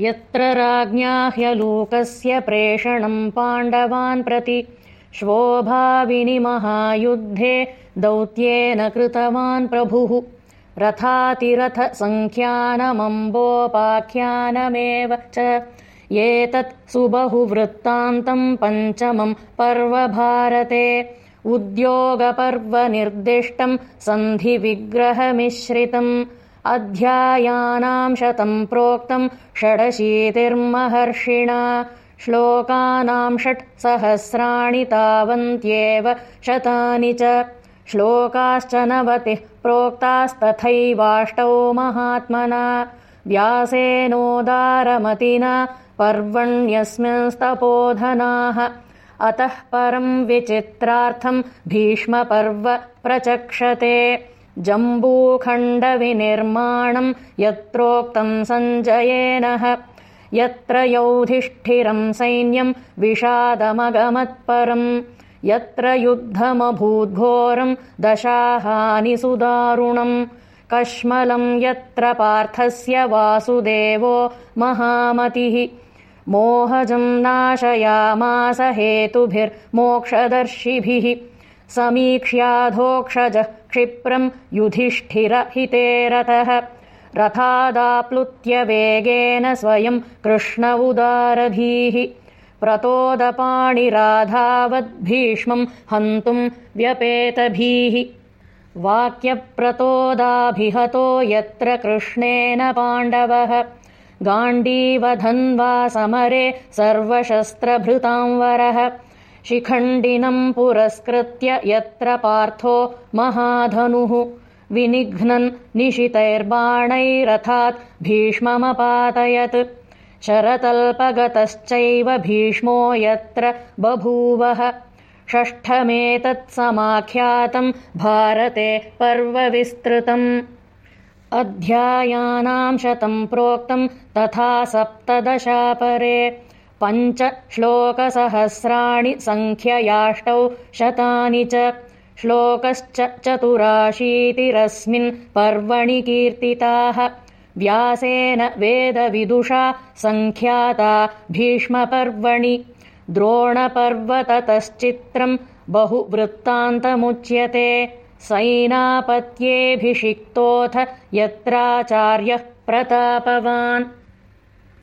यत्र राज्ञाह्यलोकस्य प्रेषणम् पाण्डवान् प्रति श्वोभाविनिमहायुद्धे दौत्येन कृतवान् प्रभुः। रथातिरथसङ्ख्यानमम्बोपाख्यानमेव च एतत् सुबहुवृत्तान्तम् पञ्चमम् पर्वभारते। उद्योगपर्वनिर्दिष्टम् सन्धिविग्रहमिश्रितम् अध्यायानाम् शतम् प्रोक्तम् षडशीतिर्महर्षिणा। श्लोकानाम् षट् सहस्राणि तावन्त्येव शतानि च। श्लोकाश्च नवतिः प्रोक्तास्तथैवाष्टौ महात्मना। व्यासेनोदारमतिना पर्वण्यस्मिंस्तपोधनाः। अतः परम् विचित्रार्थम् भीष्मपर्व प्रचक्षते जम्बूखण्डविनिर्माणम् यत्रोक्तम् सञ्जयेनः यत्र यौधिष्ठिरम् सैन्यम् विषादमगमत्परम् यत्र युद्धमभूद्घोरम् दशाहानि सुदारुणम् कश्मलम् यत्र पार्थस्य वासुदेवो महामतिः। मोहजम् नाशयामास हेतुभिर्मोक्षदर्शिभिः समीक्ष्याधोक्षजः क्षिप्रम् युधिष्ठिरहिते रथः रथादाप्लुत्य वेगेन स्वयम् कृष्ण उदारधीः। प्रतोदपाणिराधावद्भीष्मम् हन्तुम् व्यपेतभीः। वाक्यप्रतोदाभिहतो यत्र कृष्णेन पाण्डवः। गाण्डीवधन्वा समरे सर्वशस्त्रभृतांवरः शिखण्डिनम् पुरस्कृत्य यत्र पार्थो महाधनुः। विनिघ्नन् निशितैर्बाणैरथात् भीष्ममपातयत्। शरतल्पगतश्चैव भीष्मो यत्र बभूवः। षष्ठमेतत्समाख्यातम् भारते पर्वविस्तृतम्। अध्यायानाम् शतम् प्रोक्तम् तथा सप्तदशापरे पञ्च श्लोकसहस्राणि सङ्ख्ययाष्टौ शतानि च। श्लोकश्च चतुराशीतिरस्मिन् पर्वणि कीर्तिताः व्यासेन वेदविदुषा सङ्ख्याता भीष्मपर्वणि। द्रोणपर्वततश्चित्रम् बहुवृत्तान्तमुच्यते। सैनापत्येऽभिषिक्तोऽथ यत्राचार्यः प्रतापवान्